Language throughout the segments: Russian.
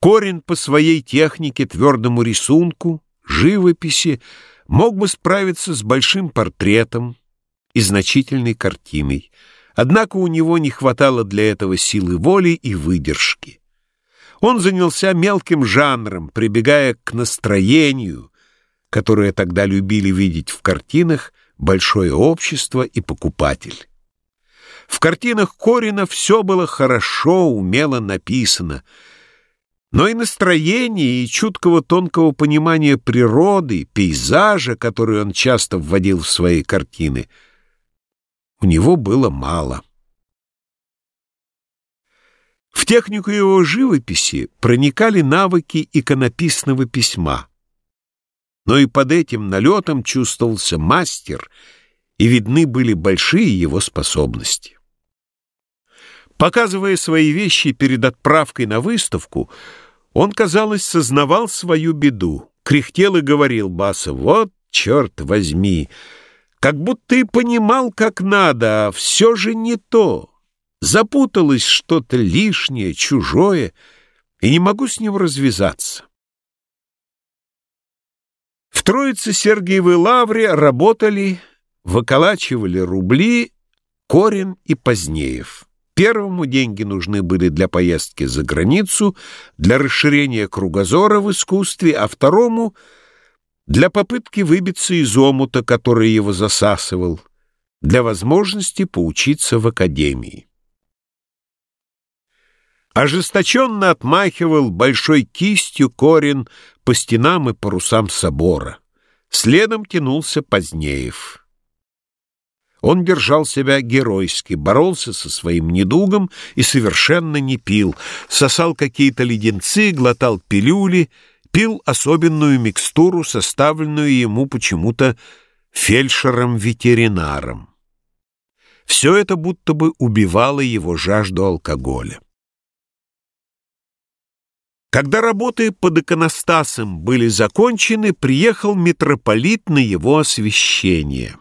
Корин по своей технике, твердому рисунку, живописи мог бы справиться с большим портретом и значительной картиной, однако у него не хватало для этого силы воли и выдержки. Он занялся мелким жанром, прибегая к настроению, которое тогда любили видеть в картинах большое общество и покупатель. В картинах Корина все было хорошо, умело написано, но и настроение, и чуткого тонкого понимания природы, пейзажа, который он часто вводил в свои картины, у него было мало. В технику его живописи проникали навыки иконописного письма. Но и под этим налетом чувствовался мастер, и видны были большие его способности. Показывая свои вещи перед отправкой на выставку, он, казалось, сознавал свою беду, кряхтел и говорил Баса, «Вот, черт возьми!» Как будто и понимал, как надо, а все же не то. Запуталось что-то лишнее, чужое, и не могу с ним развязаться. В Троице Сергиевой Лавре работали, выколачивали рубли Корин и Позднеев. Первому деньги нужны были для поездки за границу, для расширения кругозора в искусстве, а второму — для попытки выбиться из омута, который его засасывал, для возможности поучиться в академии ожесточенно отмахивал большой кистью корен по стенам и парусам собора. Следом тянулся Позднеев. Он держал себя геройски, боролся со своим недугом и совершенно не пил, сосал какие-то леденцы, глотал пилюли, пил особенную микстуру, составленную ему почему-то фельдшером-ветеринаром. Все это будто бы убивало его жажду алкоголя. Когда работы под иконостасом были закончены, приехал митрополит на его освящение.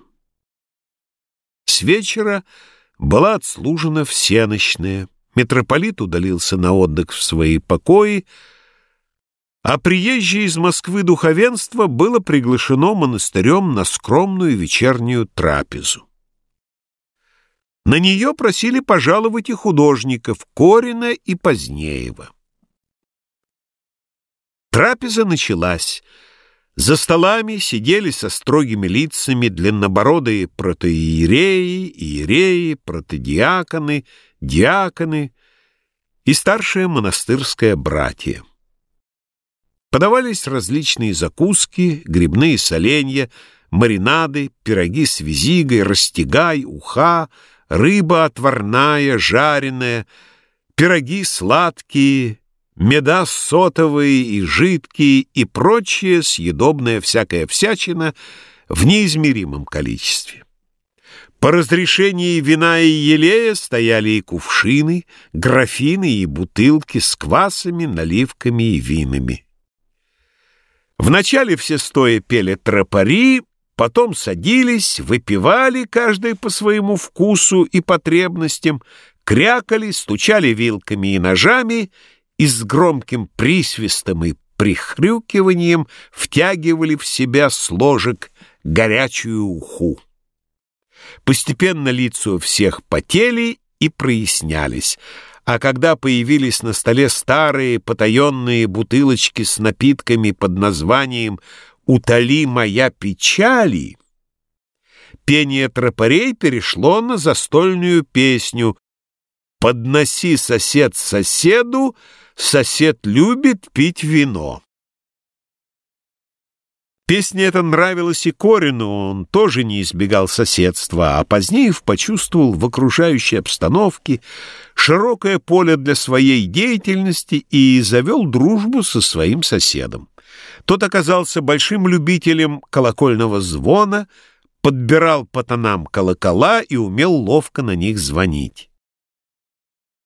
С вечера была отслужена всеночная, митрополит удалился на отдых в свои покои, а приезжее из Москвы духовенство было приглашено монастырем на скромную вечернюю трапезу. На нее просили пожаловать и художников Корина и Позднеева. Трапеза началась. За столами сидели со строгими лицами длиннобородые протоиереи, иереи, протодиаконы, диаконы и старшее монастырское братье. Подавались различные закуски, грибные соленья, маринады, пироги с визигой, растягай, уха, рыба отварная, жареная, пироги сладкие, меда сотовые и жидкие и прочее съедобная всякая всячина в неизмеримом количестве. По разрешении вина и елея стояли и кувшины, графины и бутылки с квасами, наливками и винами. Вначале все стоя пели тропари, потом садились, выпивали каждый по своему вкусу и потребностям, крякали, стучали вилками и ножами и с громким присвистом и прихрюкиванием втягивали в себя с ложек горячую уху. Постепенно лица у всех потели и прояснялись, а когда появились на столе старые потаенные бутылочки с напитками под названием «Утоли моя печали», пение тропарей перешло на застольную песню «Подноси сосед соседу», «Сосед любит пить вино». Песня эта нравилась и Корину, он тоже не избегал соседства, а позднее почувствовал в окружающей обстановке широкое поле для своей деятельности и завел дружбу со своим соседом. Тот оказался большим любителем колокольного звона, подбирал по тонам колокола и умел ловко на них звонить.